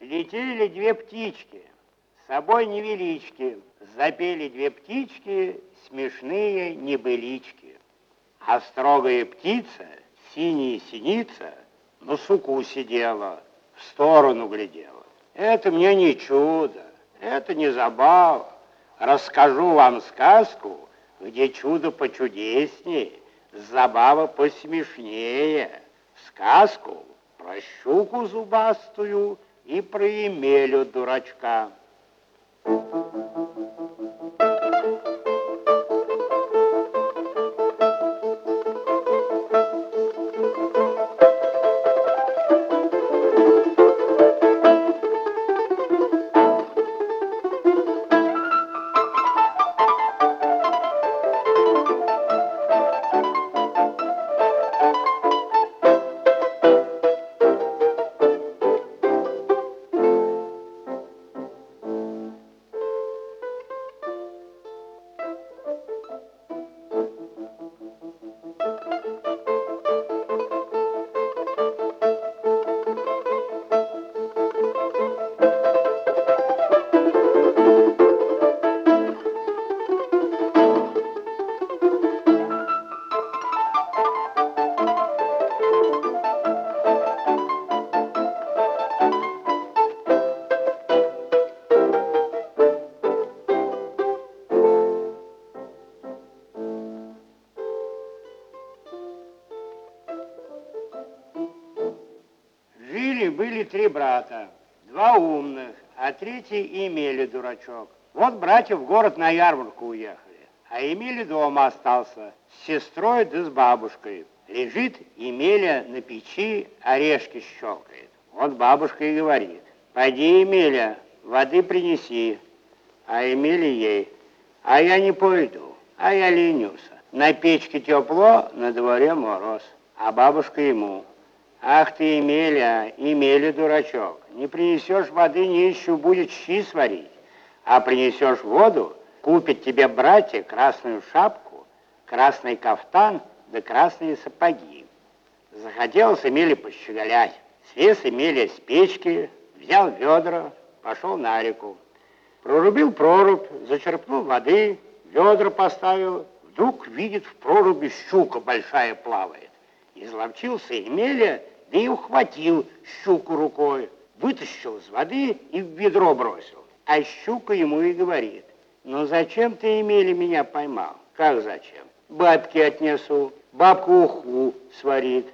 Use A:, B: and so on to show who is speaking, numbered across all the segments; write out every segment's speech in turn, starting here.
A: Летели две птички, с собой невелички, запели две птички, смешные небылички. А строгая птица, синяя синица, на суку сидела, в сторону глядела. Это мне не чудо, это не забава. Расскажу вам сказку, где чудо почудеснее, забава посмешнее. Сказку про щуку зубастую и про Емелю Жили-были три брата, два умных, а третий имели дурачок. Вот братья в город на ярмарку уехали, а Емеля дома остался с сестрой да с бабушкой. Лежит Емеля на печи, орешки щелкает. Вот бабушка и говорит, пойди, Емеля, воды принеси. А Емеля ей, а я не пойду, а я ленюся. На печке тепло, на дворе мороз. А бабушка ему, Ах ты, Емеля, Емеля, дурачок, не принесешь воды, нищу будет щи сварить, а принесешь воду, купит тебе братья красную шапку, красный кафтан да красные сапоги. Захотелось Емеле пощеголять. Слез Емеля с печки, взял ведра, пошел на реку. Прорубил прорубь, зачерпнул воды, ведра поставил. Вдруг видит в проруби щука большая плавает. Изловчился Емеля да и ухватил щуку рукой, вытащил из воды и в ведро бросил. А щука ему и говорит, ну зачем ты, Емеля, меня поймал? Как зачем? Бабки отнесу, бабка уху сварит.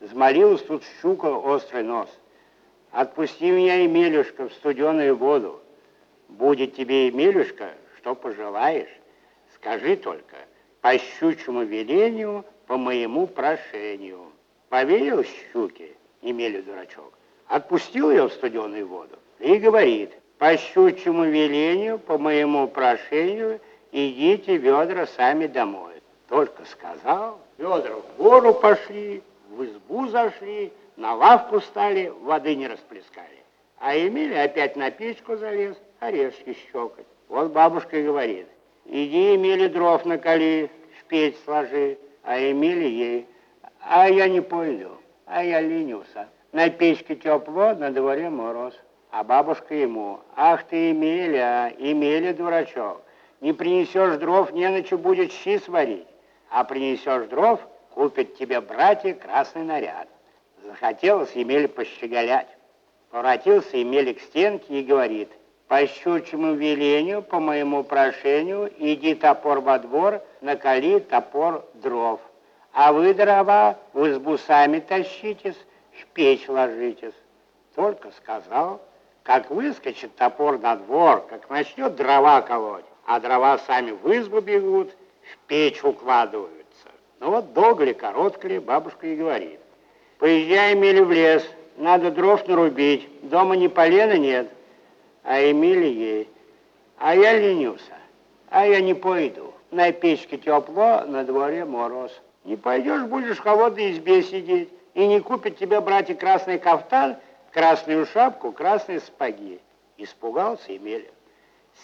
A: Взмолилась тут щука острый нос. Отпусти меня, Емелюшка, в студеную воду. Будет тебе, Емелюшка, что пожелаешь. Скажи только, по щучьему велению, по моему прошению. Поверил щуке, имели дурачок, отпустил ее в студеную воду и говорит, по щучьему велению, по моему прошению, идите ведра сами домой. Только сказал, ведра в гору пошли, в избу зашли, на лавку стали, воды не расплескали. А Емель опять на печку залез, орешки щекать. Вот бабушка и говорит, иди, Емеле, дров накали, в печь сложи, а Емеле ей, а я не пойду, а я ленюся. На печке тепло, на дворе мороз. А бабушка ему, ах ты, Емеля, Емеля, дурачок, не принесешь дров, не ночи будет щи сварить, а принесешь дров, купят тебе братья красный наряд. Захотелось Емеле пощеголять. Поворотился Емеля к стенке и говорит, по щучьему велению, по моему прошению, иди топор во двор, накали топор дров. А вы, дрова, в избу сами тащитесь, в печь ложитесь. Только сказал, как выскочит топор на двор, как начнет дрова колоть, а дрова сами в избу бегут, в печь укладываются. Ну вот долго ли, коротко ли, бабушка и говорит. Поезжай, Эмили, в лес, надо дров нарубить, дома ни полена нет. А Эмили ей, а я ленюся, а я не пойду. На печке тепло, на дворе мороз. Не пойдешь, будешь в холодной избе сидеть, и не купит тебе, братья, красный кафтан, красную шапку, красные сапоги. Испугался Емеля.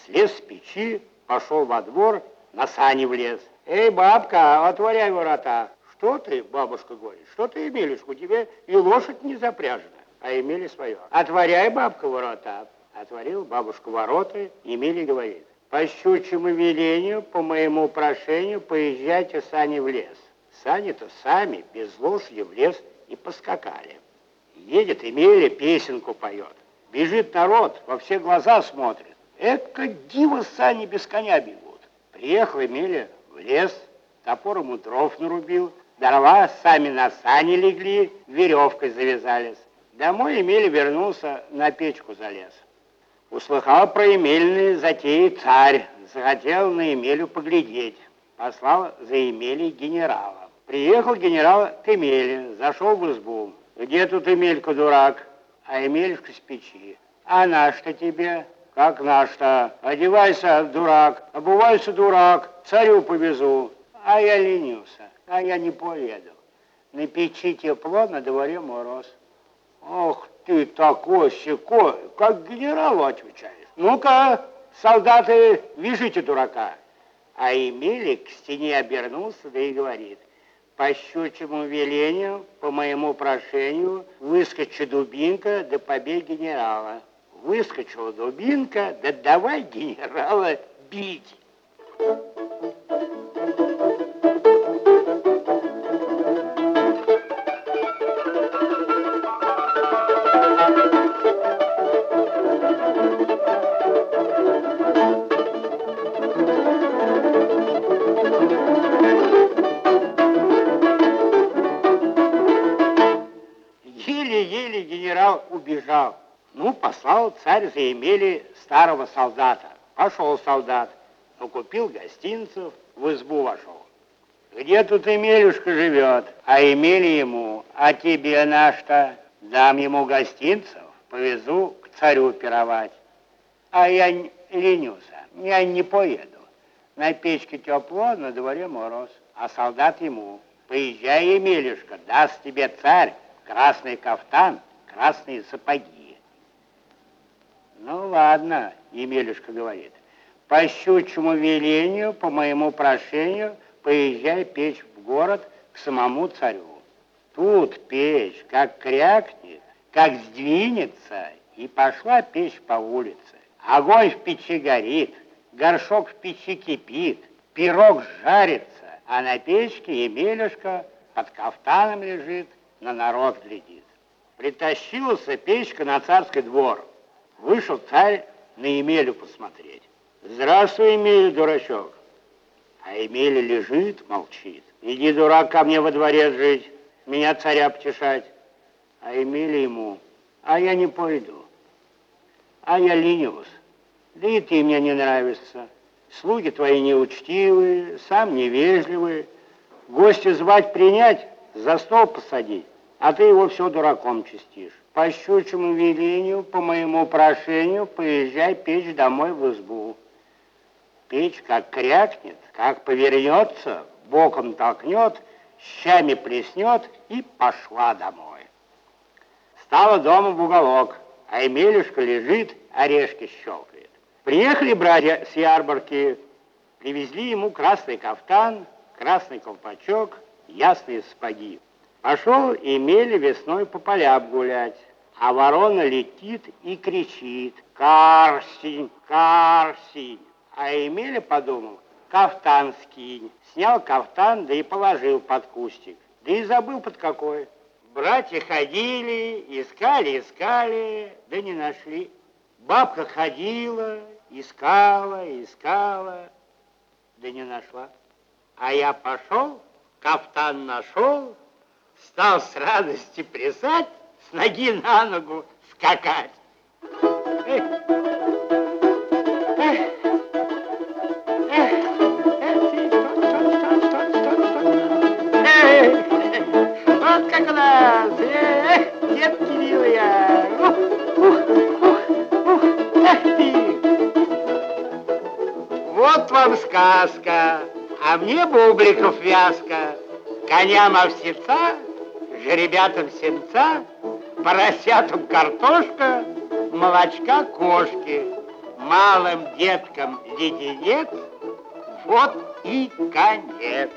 A: Слез с печи, пошел во двор, на сани влез. Эй, бабка, отворяй ворота. Что ты, бабушка говорит, что ты, Емелюшка, у тебя и лошадь не запряжена. а Емеля свое. Отворяй, бабка, ворота. Отворил бабушка ворота, Емеля говорит, по щучьему велению, по моему прошению, поезжайте сани в лес. Сани-то сами, без лошади, в лес и поскакали. Едет Емеля, песенку поет. Бежит народ, во все глаза смотрит. Эка диво сани без коня бегут. Приехал Емеля в лес, топором у дров нарубил, дрова сами на сани легли, веревкой завязались. Домой Емеля вернулся, на печку залез. Услыхал про Емельные затеи царь, захотел на Емелю поглядеть. Послал за Емелей генерала. Приехал генерал к Емеле, зашел в избу. Где тут Емелька, дурак? А Емелька с печи. А наш-то тебе? Как наш-то? Одевайся, дурак, обувайся, дурак, царю повезу. А я ленился, а я не поеду. На печи тепло, на дворе мороз. Ох ты такой секой, как генералу отвечаешь. Ну-ка, солдаты, вяжите дурака. А Емеля к стене обернулся, да и говорит, по щучьему велению, по моему прошению, выскочи дубинка, да побей генерала. Выскочила дубинка, да давай генерала бить. Еле-еле генерал убежал. Ну, послал царь за Емели старого солдата. Пошел солдат, но купил гостинцев, в избу вошел. Где тут Емелюшка живет? А Емели ему, а тебе на что? Дам ему гостинцев, повезу к царю пировать. А я ленюсь, я не поеду. На печке тепло, на дворе мороз. А солдат ему, поезжай, Емелюшка, даст тебе царь красный кафтан, красные сапоги. Ну ладно, Емелюшка говорит, по щучьему велению, по моему прошению, поезжай печь в город к самому царю. Тут печь как крякнет, как сдвинется, и пошла печь по улице. Огонь в печи горит, горшок в печи кипит, пирог жарится, а на печке Емелюшка под кафтаном лежит, на народ глядит. Притащился печка на царский двор. Вышел царь на Емелю посмотреть. Здравствуй, Емеля, дурачок. А Емеля лежит, молчит. Иди, дурак, ко мне во дворе жить, меня царя потешать. А Емеля ему, а я не пойду. А я ленюсь. Да и ты мне не нравишься. Слуги твои неучтивые, сам невежливый. Гостя звать принять, за стол посадить а ты его все дураком чистишь. По щучьему велению, по моему прошению, поезжай печь домой в избу. Печь как крякнет, как повернется, боком толкнет, щами плеснет и пошла домой. Стала дома в уголок, а Емелюшка лежит, орешки щелкает. Приехали братья с ярмарки, привезли ему красный кафтан, красный колпачок, ясные сапоги. Пошел Емеля весной по полям гулять, а ворона летит и кричит «Карсень, Карсень!» А Емеля подумал «Кафтан скинь». Снял кафтан, да и положил под кустик. Да и забыл под какой. Братья ходили, искали, искали, да не нашли. Бабка ходила, искала, искала, да не нашла. А я пошел, кафтан нашел, стал с радости плясать, с ноги на ногу скакать. Вот как у нас, эх, детки милые. Вот вам сказка, а мне бубликов вязка, коням овсеца, жеребятам сенца, поросятам картошка, молочка кошки, малым деткам леденец, вот и конец.